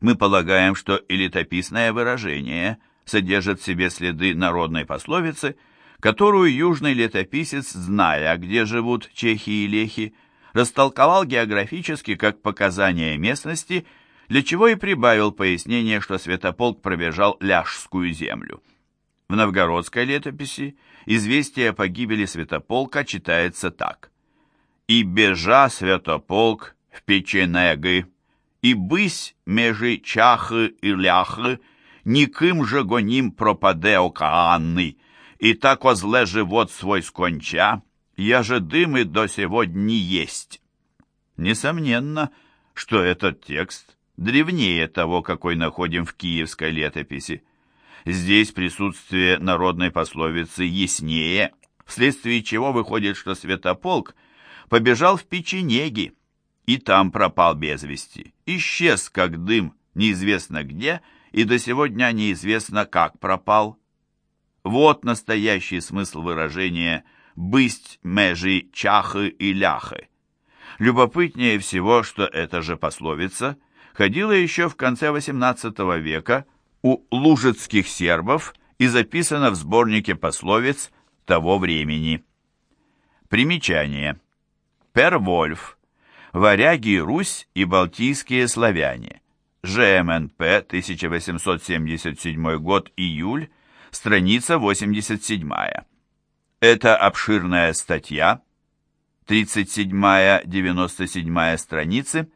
Мы полагаем, что и летописное выражение содержит в себе следы народной пословицы, которую южный летописец, зная, где живут чехи и лехи, растолковал географически как показание местности, для чего и прибавил пояснение, что Святополк пробежал Ляжскую землю. В новгородской летописи известие о погибели Святополка читается так. «И бежа Святополк в Печенеги, и бысь межи чахи и ляхи, никим же гоним пропаде окаанный, и так озле живот свой сконча, я же дым и до сегодня есть». Несомненно, что этот текст древнее того, какой находим в киевской летописи. Здесь присутствие народной пословицы яснее, вследствие чего выходит, что Святополк побежал в печенеги, и там пропал без вести, исчез, как дым, неизвестно где, и до сегодня неизвестно, как пропал. Вот настоящий смысл выражения «бысть межи чахы и ляхы». Любопытнее всего, что эта же пословица ходила еще в конце XVIII века у лужицких сербов и записана в сборнике пословиц того времени. Примечание. Пер Вольф. Варяги Русь и Балтийские славяне. ЖМНП, 1877 год, июль, страница 87. Это обширная статья, 37-97 страницы,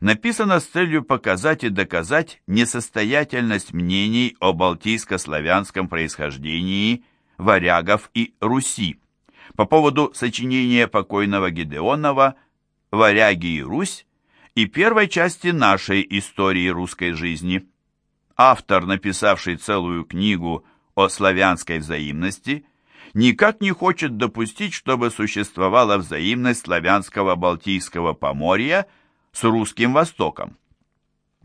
написана с целью показать и доказать несостоятельность мнений о балтийско-славянском происхождении варягов и Руси по поводу сочинения покойного Гедеонова «Варяги и Русь» и первой части нашей истории русской жизни. Автор, написавший целую книгу о славянской взаимности, никак не хочет допустить, чтобы существовала взаимность славянского Балтийского поморья – с русским Востоком.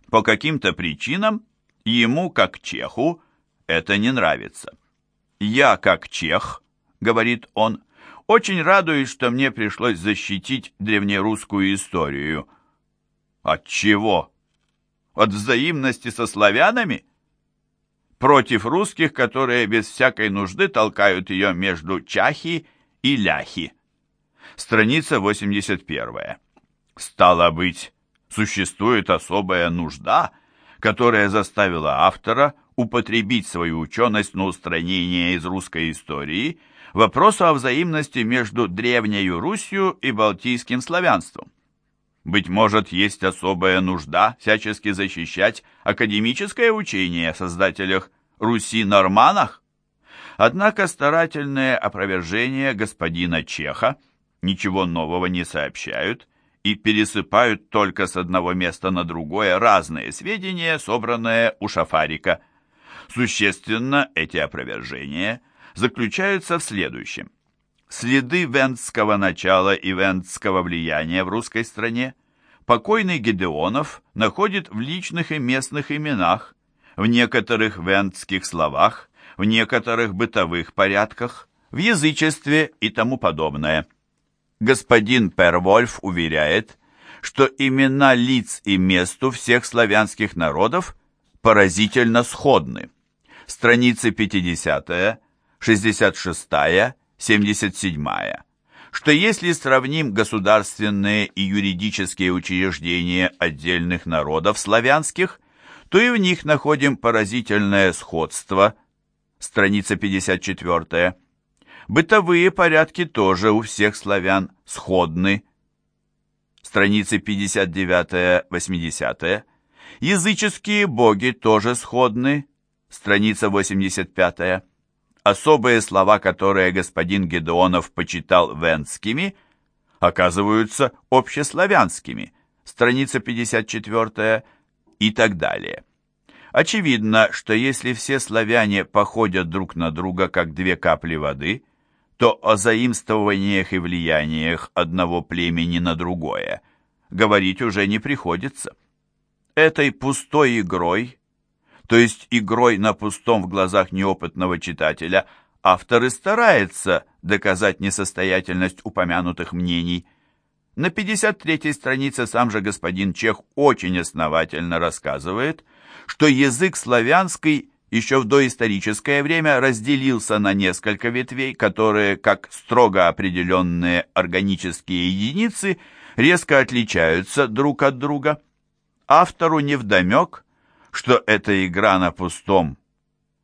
По каким-то причинам ему, как чеху, это не нравится. «Я, как чех», — говорит он, — «очень радуюсь, что мне пришлось защитить древнерусскую историю». От чего? От взаимности со славянами? Против русских, которые без всякой нужды толкают ее между чахи и ляхи. Страница 81. Стало быть, существует особая нужда, которая заставила автора употребить свою ученость на устранение из русской истории вопроса о взаимности между Древней Русью и Балтийским славянством. Быть может, есть особая нужда всячески защищать академическое учение о создателях Руси-норманах? Однако старательные опровержения господина Чеха ничего нового не сообщают и пересыпают только с одного места на другое разные сведения, собранные у Шафарика. Существенно эти опровержения заключаются в следующем. Следы вендского начала и вендского влияния в русской стране покойный Гедеонов находит в личных и местных именах, в некоторых вендских словах, в некоторых бытовых порядках, в язычестве и тому подобное – господин Первольф уверяет, что имена лиц и месту всех славянских народов поразительно сходны. Страницы 50, 66, 77. Что если сравним государственные и юридические учреждения отдельных народов славянских, то и в них находим поразительное сходство. Страница 54 Бытовые порядки тоже у всех славян сходны. Страницы 59-80. Языческие боги тоже сходны. Страница 85. Особые слова, которые господин Гедеонов почитал венскими, оказываются общеславянскими. Страница 54 и так далее. Очевидно, что если все славяне походят друг на друга, как две капли воды – то о заимствованиях и влияниях одного племени на другое говорить уже не приходится. Этой пустой игрой, то есть игрой на пустом в глазах неопытного читателя, автор и старается доказать несостоятельность упомянутых мнений. На 53-й странице сам же господин Чех очень основательно рассказывает, что язык славянский еще в доисторическое время разделился на несколько ветвей, которые, как строго определенные органические единицы, резко отличаются друг от друга. Автору невдомек, что эта игра на пустом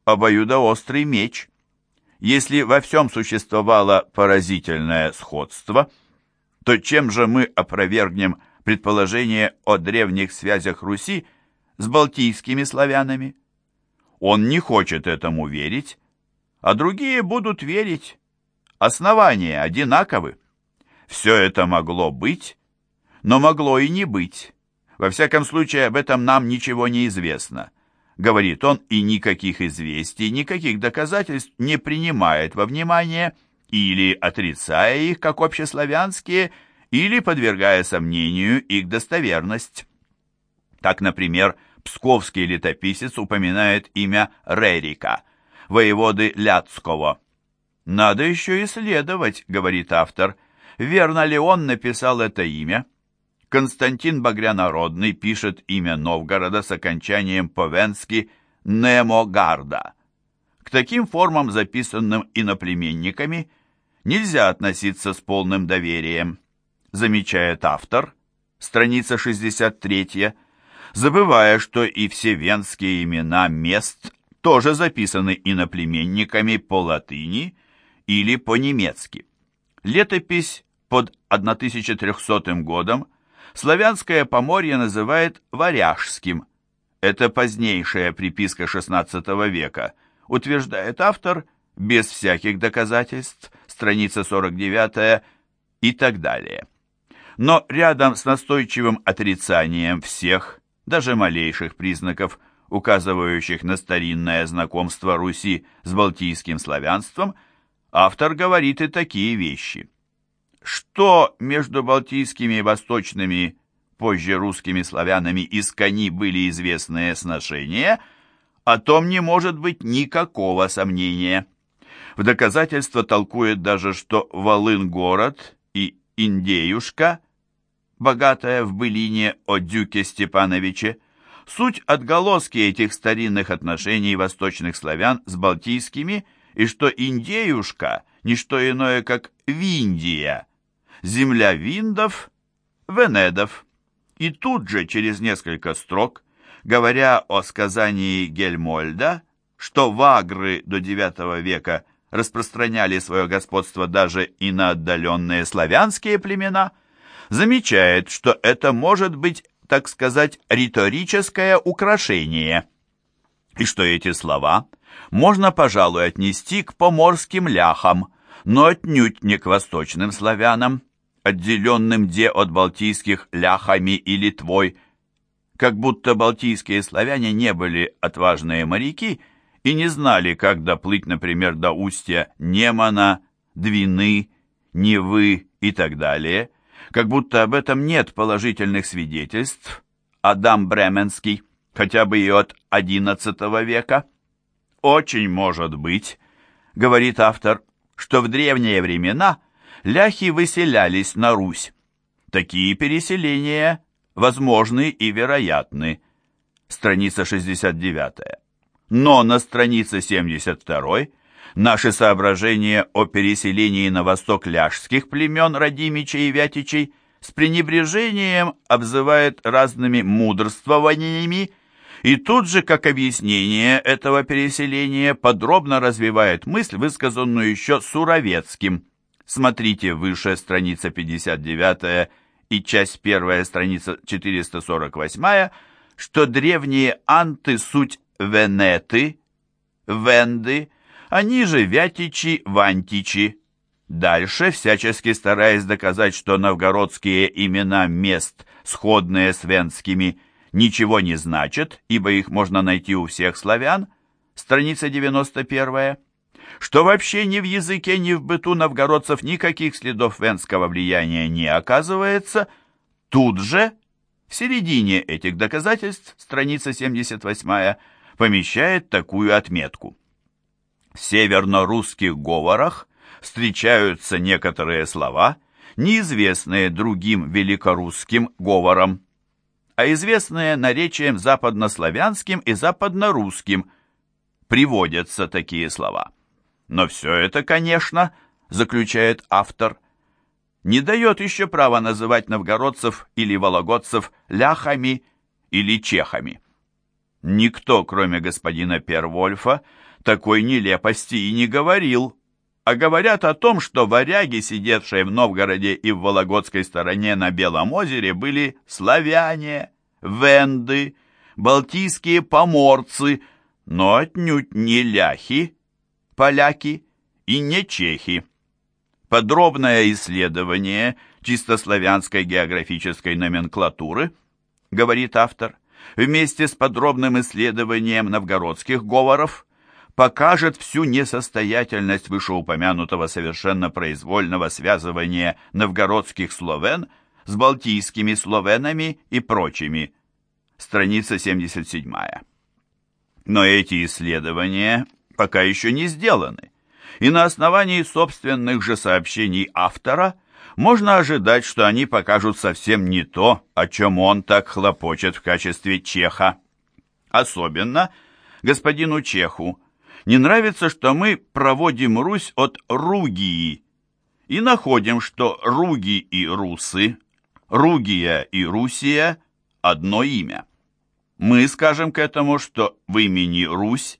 обоюдоострый меч. Если во всем существовало поразительное сходство, то чем же мы опровергнем предположение о древних связях Руси с балтийскими славянами? Он не хочет этому верить, а другие будут верить. Основания одинаковы. Все это могло быть, но могло и не быть. Во всяком случае, об этом нам ничего не известно. Говорит он, и никаких известий, никаких доказательств не принимает во внимание, или отрицая их как общеславянские, или подвергая сомнению их достоверность. Так, например, псковский летописец упоминает имя Рерика, воеводы Ляцкого. «Надо еще исследовать», — говорит автор, — «верно ли он написал это имя?» Константин Багрянародный пишет имя Новгорода с окончанием по-венски «Немогарда». К таким формам, записанным иноплеменниками, нельзя относиться с полным доверием, замечает автор, страница 63 забывая, что и все венские имена мест тоже записаны иноплеменниками по латыни или по-немецки. Летопись под 1300 годом славянское поморье называет Варяжским. Это позднейшая приписка XVI века, утверждает автор, без всяких доказательств, страница 49 и так далее. Но рядом с настойчивым отрицанием всех даже малейших признаков, указывающих на старинное знакомство Руси с балтийским славянством, автор говорит и такие вещи. Что между балтийскими и восточными, позже русскими славянами из кони были известные сношения, о том не может быть никакого сомнения. В доказательство толкует даже, что Волын-город и Индеюшка – богатая в былине о Дюке Степановиче, суть отголоски этих старинных отношений восточных славян с балтийскими, и что Индеюшка – не что иное, как Виндия, земля виндов, венедов. И тут же, через несколько строк, говоря о сказании Гельмольда, что вагры до IX века распространяли свое господство даже и на отдаленные славянские племена – замечает, что это может быть, так сказать, риторическое украшение, и что эти слова можно, пожалуй, отнести к поморским ляхам, но отнюдь не к восточным славянам, отделенным де от балтийских ляхами и Литвой, как будто балтийские славяне не были отважные моряки и не знали, как доплыть, например, до устья Немана, Двины, Невы и так далее – как будто об этом нет положительных свидетельств, Адам Бременский, хотя бы и от XI века. «Очень может быть», — говорит автор, «что в древние времена ляхи выселялись на Русь. Такие переселения возможны и вероятны». Страница 69. Но на странице 72 Наши соображения о переселении на восток ляжских племен Радимичей и Вятичей с пренебрежением обзывает разными мудрствованиями и тут же, как объяснение этого переселения, подробно развивает мысль, высказанную еще Суровецким. Смотрите выше страница 59 и часть 1 страница 448, что древние анты суть венеты, венды, они же вятичи, вантичи. Дальше, всячески стараясь доказать, что новгородские имена мест, сходные с венскими, ничего не значат, ибо их можно найти у всех славян, страница 91 что вообще ни в языке, ни в быту новгородцев никаких следов венского влияния не оказывается, тут же, в середине этих доказательств, страница 78 помещает такую отметку. В северно-русских говорах встречаются некоторые слова, неизвестные другим великорусским говором, а известные наречием западнославянским и западнорусским, приводятся такие слова. Но все это, конечно, заключает автор, не дает еще права называть новгородцев или вологодцев ляхами или чехами. Никто, кроме господина Первольфа, такой нелепости и не говорил, а говорят о том, что варяги, сидевшие в Новгороде и в Вологодской стороне на Белом озере, были славяне, венды, балтийские поморцы, но отнюдь не ляхи, поляки и не чехи. Подробное исследование чисто славянской географической номенклатуры, говорит автор, вместе с подробным исследованием новгородских говоров покажет всю несостоятельность вышеупомянутого совершенно произвольного связывания новгородских словен с балтийскими словенами и прочими. Страница 77. Но эти исследования пока еще не сделаны, и на основании собственных же сообщений автора можно ожидать, что они покажут совсем не то, о чем он так хлопочет в качестве чеха. Особенно господину Чеху не нравится, что мы проводим Русь от Ругии и находим, что Руги и Русы, Ругия и Русия – одно имя. Мы скажем к этому, что в имени Русь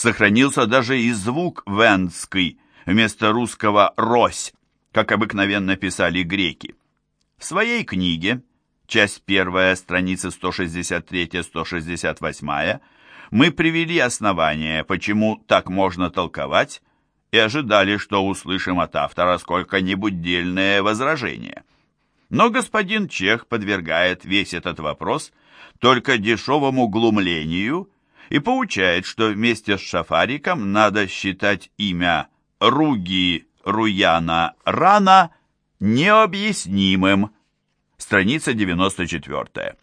сохранился даже и звук венский вместо русского «рось», как обыкновенно писали греки. В своей книге, часть первая, страницы 163-168, мы привели основания, почему так можно толковать, и ожидали, что услышим от автора сколько-нибудь дельное возражение. Но господин Чех подвергает весь этот вопрос только дешевому глумлению и поучает, что вместе с Шафариком надо считать имя Руги Руяна Рана необъяснимым. Страница 94.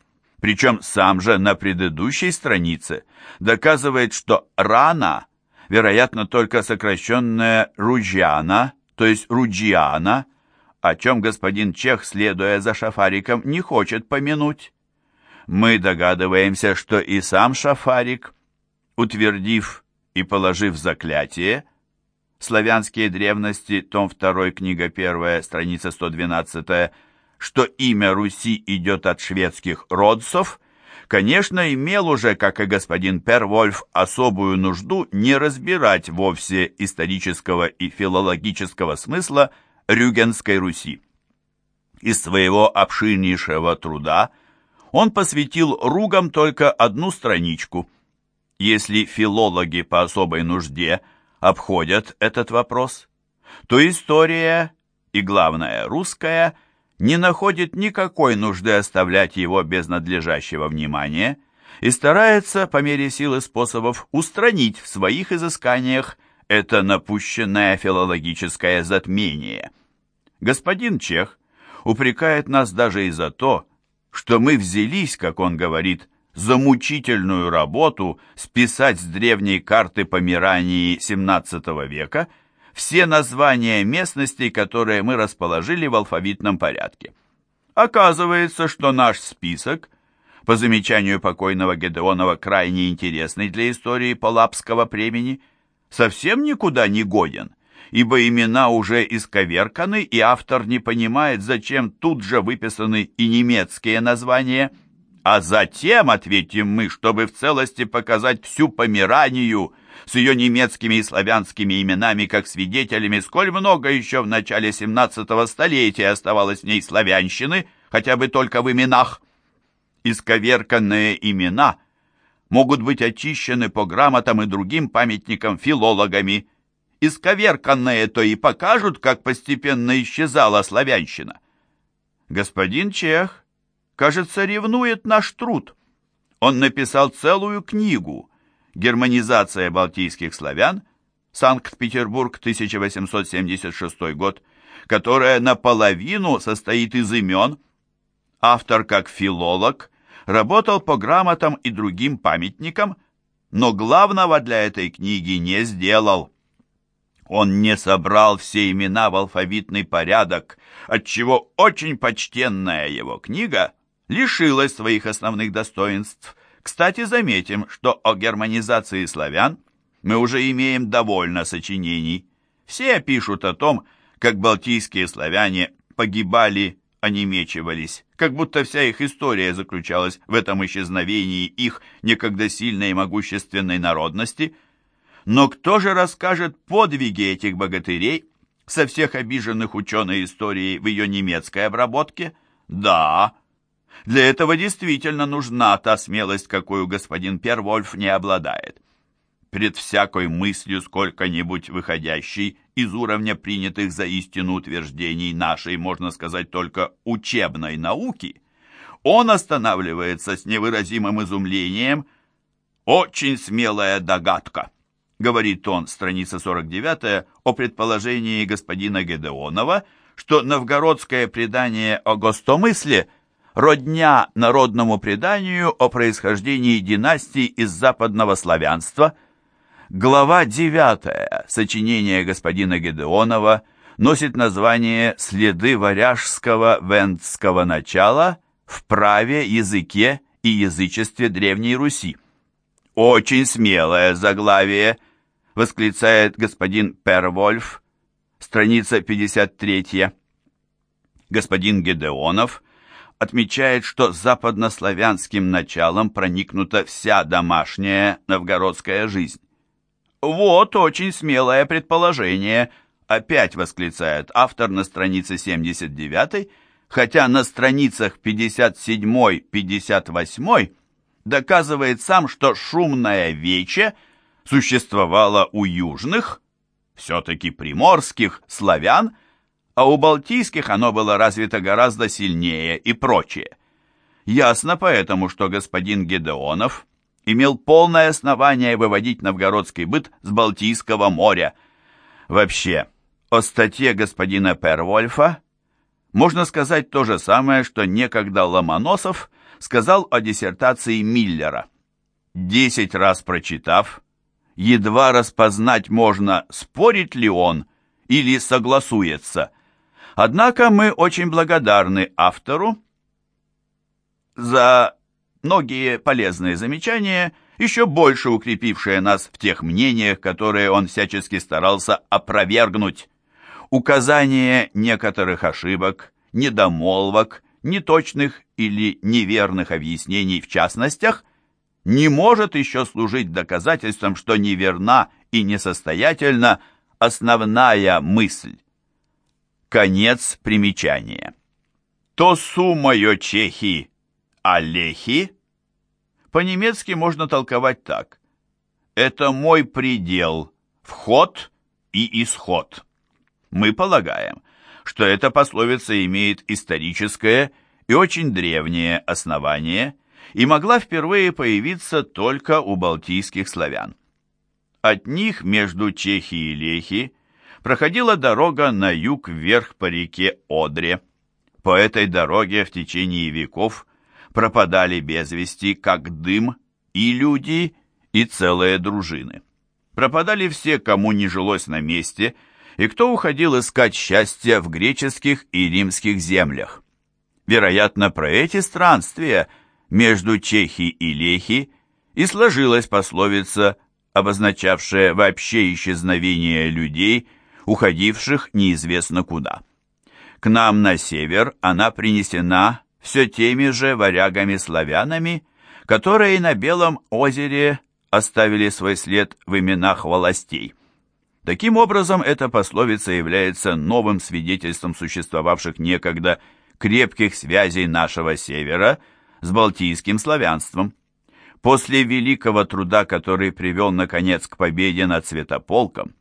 Причем сам же на предыдущей странице доказывает, что Рана, вероятно, только сокращенная Руджиана, то есть Руджиана, о чем господин Чех, следуя за Шафариком, не хочет помянуть. Мы догадываемся, что и сам Шафарик утвердив и положив заклятие, «Славянские древности», том 2, книга 1, страница 112, что имя Руси идет от шведских родцов, конечно, имел уже, как и господин Первольф, особую нужду не разбирать вовсе исторического и филологического смысла Рюгенской Руси. Из своего обширнейшего труда он посвятил ругам только одну страничку – если филологи по особой нужде обходят этот вопрос, то история, и главное русская, не находит никакой нужды оставлять его без надлежащего внимания и старается по мере сил и способов устранить в своих изысканиях это напущенное филологическое затмение. Господин Чех упрекает нас даже и за то, что мы взялись, как он говорит, за мучительную работу списать с древней карты Померании XVII века все названия местностей, которые мы расположили в алфавитном порядке. Оказывается, что наш список, по замечанию покойного Гедеонова, крайне интересный для истории Палапского племени, совсем никуда не годен, ибо имена уже исковерканы, и автор не понимает, зачем тут же выписаны и немецкие названия – а затем, ответим мы, чтобы в целости показать всю Померанию с ее немецкими и славянскими именами как свидетелями, сколь много еще в начале 17 столетия оставалось в ней славянщины, хотя бы только в именах. Исковерканные имена могут быть очищены по грамотам и другим памятникам филологами. Исковерканные то и покажут, как постепенно исчезала славянщина. Господин Чех кажется, ревнует наш труд. Он написал целую книгу «Германизация балтийских славян», Санкт-Петербург, 1876 год, которая наполовину состоит из имен. Автор, как филолог, работал по грамотам и другим памятникам, но главного для этой книги не сделал. Он не собрал все имена в алфавитный порядок, отчего очень почтенная его книга лишилась своих основных достоинств. Кстати, заметим, что о германизации славян мы уже имеем довольно сочинений. Все пишут о том, как балтийские славяне погибали, онемечивались, как будто вся их история заключалась в этом исчезновении их некогда сильной и могущественной народности. Но кто же расскажет подвиги этих богатырей со всех обиженных ученой истории в ее немецкой обработке? Да, для этого действительно нужна та смелость, какую господин Первольф не обладает пред всякой мыслью сколько-нибудь выходящей из уровня принятых за истину утверждений нашей, можно сказать, только учебной науки, он останавливается с невыразимым изумлением. «Очень смелая догадка», — говорит он, страница 49, о предположении господина Гедеонова, что новгородское предание о гостомысле — родня народному преданию о происхождении династий из западного славянства — Глава 9 сочинения господина Гедеонова носит название «Следы варяжского вендского начала в праве, языке и язычестве Древней Руси». «Очень смелое заглавие», — восклицает господин Первольф, страница 53. Господин Гедеонов отмечает, что западнославянским началом проникнута вся домашняя новгородская жизнь. «Вот очень смелое предположение», — опять восклицает автор на странице 79, хотя на страницах 57-58 доказывает сам, что шумное вече существовало у южных, все-таки приморских, славян, а у балтийских оно было развито гораздо сильнее и прочее. Ясно поэтому, что господин Гедеонов имел полное основание выводить новгородский быт с Балтийского моря. Вообще, о статье господина Первольфа можно сказать то же самое, что некогда Ломоносов сказал о диссертации Миллера. Десять раз прочитав, едва распознать можно, спорит ли он или согласуется. Однако мы очень благодарны автору за многие полезные замечания, еще больше укрепившие нас в тех мнениях, которые он всячески старался опровергнуть. Указание некоторых ошибок, недомолвок, неточных или неверных объяснений в частностях не может еще служить доказательством, что неверна и несостоятельна основная мысль. Конец примечания. То суммою чехи, алехи по-немецки можно толковать так. Это мой предел, вход и исход. Мы полагаем, что эта пословица имеет историческое и очень древнее основание и могла впервые появиться только у балтийских славян. От них между Чехи и Лехи проходила дорога на юг вверх по реке Одре. По этой дороге в течение веков пропадали без вести, как дым, и люди, и целые дружины. Пропадали все, кому не жилось на месте, и кто уходил искать счастья в греческих и римских землях. Вероятно, про эти странствия между Чехи и Лехи и сложилась пословица, обозначавшая вообще исчезновение людей, уходивших неизвестно куда. К нам на север она принесена все теми же варягами-славянами, которые на Белом озере оставили свой след в именах властей. Таким образом, эта пословица является новым свидетельством существовавших некогда крепких связей нашего севера с балтийским славянством. После великого труда, который привел, наконец, к победе над Святополком,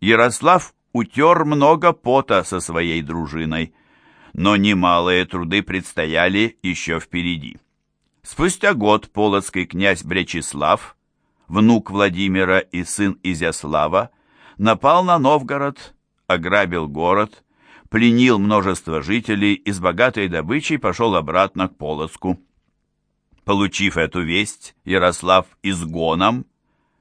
Ярослав утер много пота со своей дружиной – но немалые труды предстояли еще впереди. Спустя год полоцкий князь Бречеслав, внук Владимира и сын Изяслава, напал на Новгород, ограбил город, пленил множество жителей и с богатой добычей пошел обратно к Полоцку. Получив эту весть, Ярослав изгоном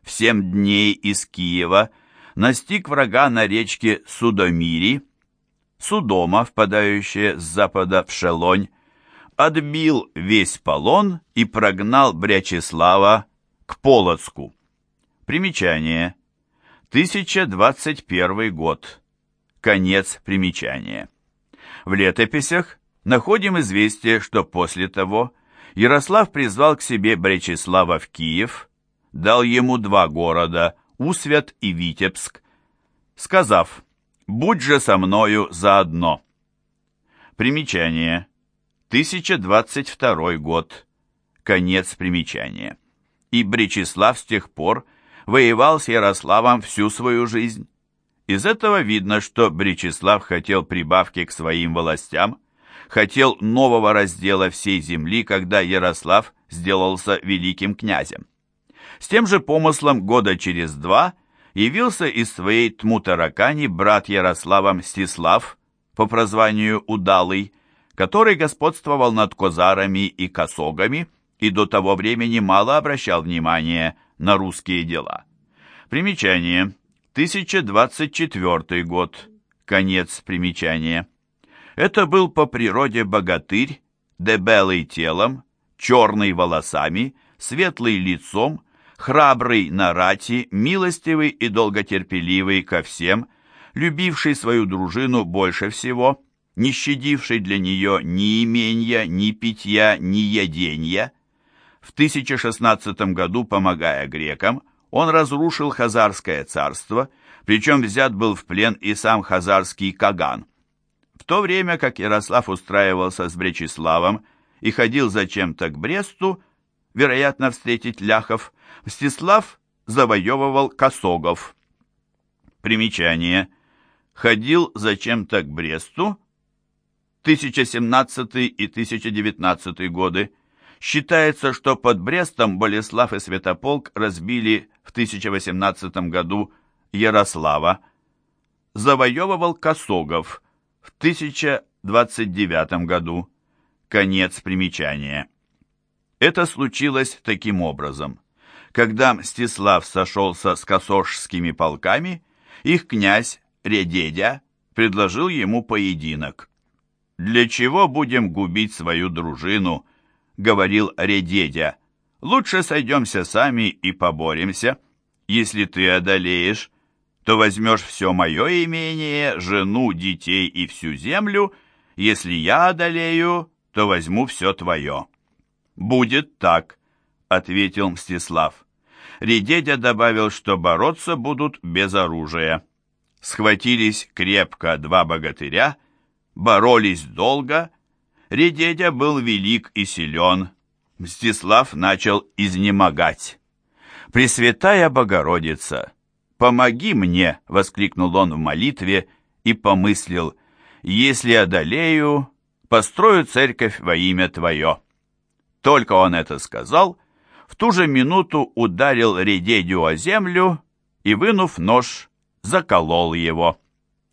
в семь дней из Киева настиг врага на речке Судомири, Судома, впадающая с запада в Шелонь, отбил весь полон и прогнал Брячеслава к Полоцку. Примечание. 1021 год. Конец примечания. В летописях находим известие, что после того Ярослав призвал к себе Бречеслава в Киев, дал ему два города, Усвят и Витебск, сказав «Будь же со мною заодно». Примечание. 1022 год. Конец примечания. И Бречеслав с тех пор воевал с Ярославом всю свою жизнь. Из этого видно, что Бречеслав хотел прибавки к своим властям, хотел нового раздела всей земли, когда Ярослав сделался великим князем. С тем же помыслом года через два явился из своей Тмутаракани брат Ярослава Мстислав, по прозванию Удалый, который господствовал над козарами и косогами и до того времени мало обращал внимания на русские дела. Примечание. 1024 год. Конец примечания. Это был по природе богатырь, дебелый телом, черный волосами, светлый лицом, храбрый на рати, милостивый и долготерпеливый ко всем, любивший свою дружину больше всего, не щадивший для нее ни имения, ни питья, ни едения. В 1016 году, помогая грекам, он разрушил Хазарское царство, причем взят был в плен и сам хазарский Каган. В то время как Ярослав устраивался с Бречеславом и ходил зачем-то к Бресту, вероятно, встретить ляхов, Мстислав завоевывал Косогов. Примечание. Ходил зачем-то к Бресту, 1017 и 1019 годы. Считается, что под Брестом Болеслав и Святополк разбили в 1018 году Ярослава. Завоевывал Косогов в 1029 году. Конец примечания. Это случилось таким образом. Когда Мстислав сошелся с косожскими полками, их князь Редедя предложил ему поединок. «Для чего будем губить свою дружину?» — говорил Редедя. «Лучше сойдемся сами и поборемся. Если ты одолеешь, то возьмешь все мое имение, жену, детей и всю землю. Если я одолею, то возьму все твое». «Будет так», — ответил Мстислав. Редедя добавил, что бороться будут без оружия. Схватились крепко два богатыря — боролись долго. Редедя был велик и силен. Мстислав начал изнемогать. «Пресвятая Богородица, помоги мне!» — воскликнул он в молитве и помыслил, «Если одолею, построю церковь во имя Твое». Только он это сказал, в ту же минуту ударил Редедю о землю и, вынув нож, заколол его.